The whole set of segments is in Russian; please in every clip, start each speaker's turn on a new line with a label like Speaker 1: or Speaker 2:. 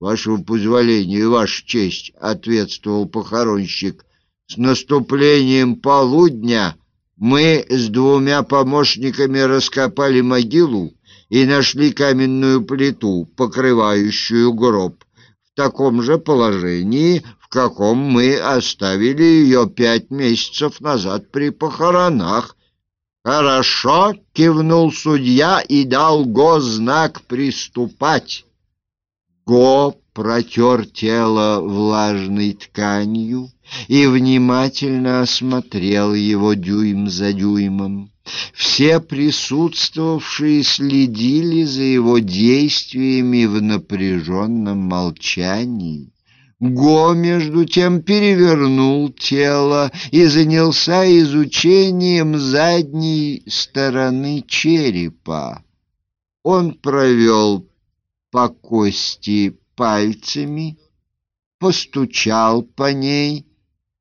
Speaker 1: вашего позволения, ваша честь, ответствовал похоронщик. С наступлением полудня мы с двумя помощниками раскопали могилу и нашли каменную плиту, покрывающую гроб, в таком же положении, в каком мы оставили ее пять месяцев назад при похоронах. «Хорошо!» — кивнул судья и дал Го знак «приступать». Го протер тело влажной тканью и внимательно осмотрел его дюйм за дюймом. Все присутствовавшие следили за его действиями в напряженном молчании. Го, между тем, перевернул тело и занялся изучением задней стороны черепа. Он провел по кости пальцами, постучал по ней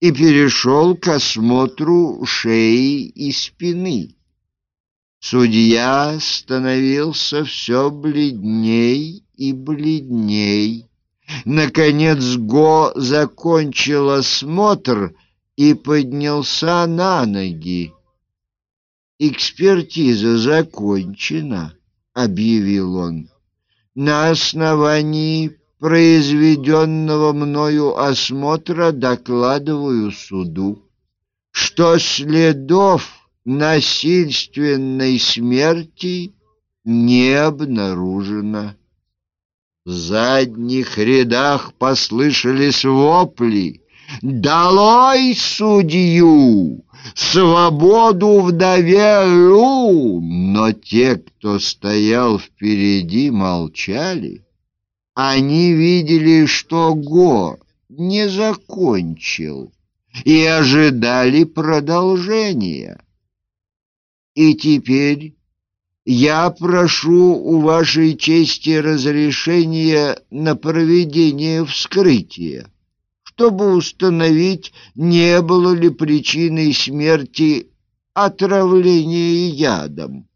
Speaker 1: и перешел к осмотру шеи и спины. Судья становился все бледней и бледней. Наконец Го закончил осмотр и поднялся на ноги. «Экспертиза закончена», — объявил он. «На основании произведенного мною осмотра докладываю суду, что следов насильственной смерти не обнаружено». В задних рядах послышались вопли. «Долой судью! Свободу вдове Лу!» Но те, кто стоял впереди, молчали. Они видели, что Го не закончил и ожидали продолжения. И теперь я прошу у вашей чести разрешения на проведение вскрытия, чтобы установить, не было ли причиной смерти отравление ядом.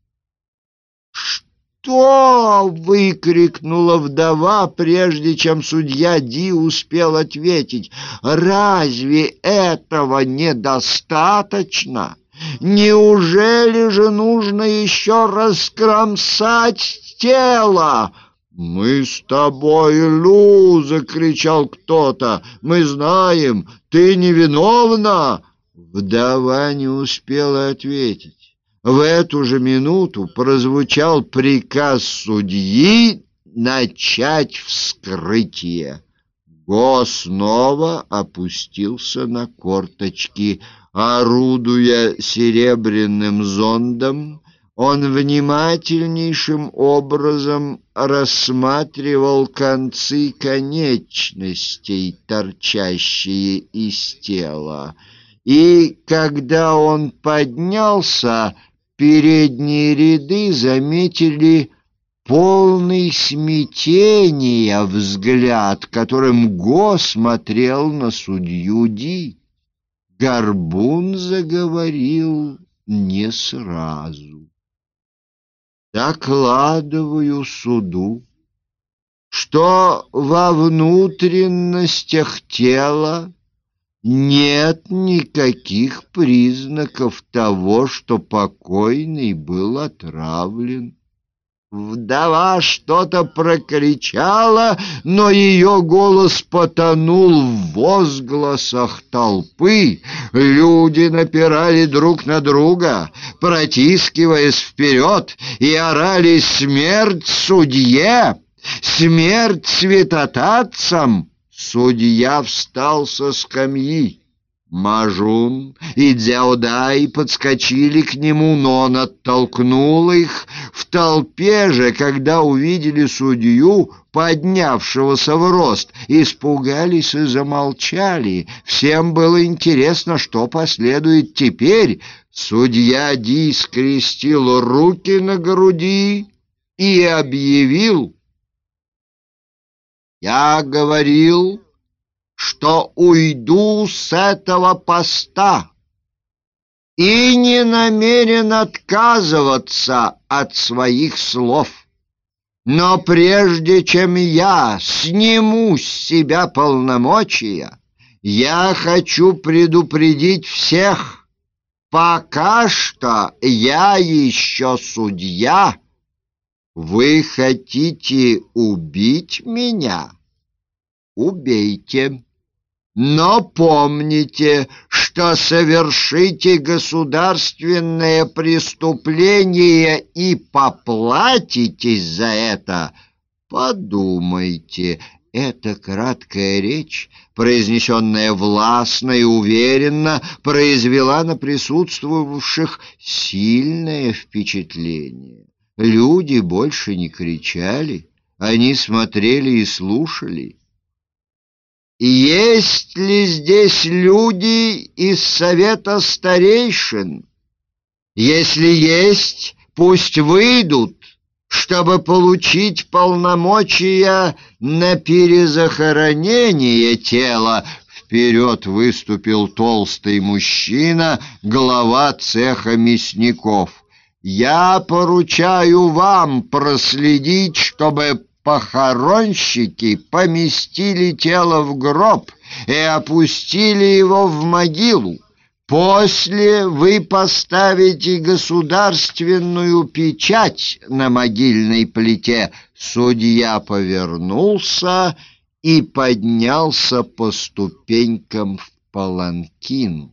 Speaker 1: «Что?» — выкрикнула вдова, прежде чем судья Ди успел ответить. «Разве этого недостаточно?» Неужели же нужно еще раскромсать тело? «Мы с тобой, Лу!» — закричал кто-то. «Мы знаем, ты невиновна!» Вдова не успела ответить. В эту же минуту прозвучал приказ судьи начать вскрытие. Го снова опустился на корточки — Орудуя серебряным зондом, он внимательнейшим образом рассматривал концы конечностей, торчащие из тела. И когда он поднялся, передние ряды заметили полный смятения взгляд, которым Го смотрел на судью Ди. Горбун заговорил не сразу. Докладываю суду, что во внутренностях тела нет никаких признаков того, что покойный был отравлен. Вдова что-то прокричала, но ее голос потонул в возгласах толпы. Люди напирали друг на друга, протискиваясь вперед, и орали «Смерть судье! Смерть святотатцам!» Судья встал со скамьи. Мажун и Дзяудай подскочили к нему, но он оттолкнул их. В толпе же, когда увидели судью, поднявшегося в рост, испугались и замолчали. Всем было интересно, что последует теперь. Судья Ди скрестил руки на груди и объявил. «Я говорил...» что уйду с этого поста и не намерен отказываться от своих слов. Но прежде чем я сниму с себя полномочия, я хочу предупредить всех, пока что я еще судья. Вы хотите убить меня? Убейте. Но помните, что совершите государственное преступление и поплатитесь за это. Подумайте, эта краткая речь, произнесенная властно и уверенно, произвела на присутствовавших сильное впечатление. Люди больше не кричали, они смотрели и слушали. Есть ли здесь люди из совета старейшин? Если есть, пусть выйдут, чтобы получить полномочия на перезахоронение тела. Вперед выступил толстый мужчина, глава цеха мясников. Я поручаю вам проследить, чтобы похоронщики поместили тело в гроб и опустили его в могилу. После вы поставите государственную печать на могильной плите. Судья повернулся и поднялся по ступенькам в паланкин.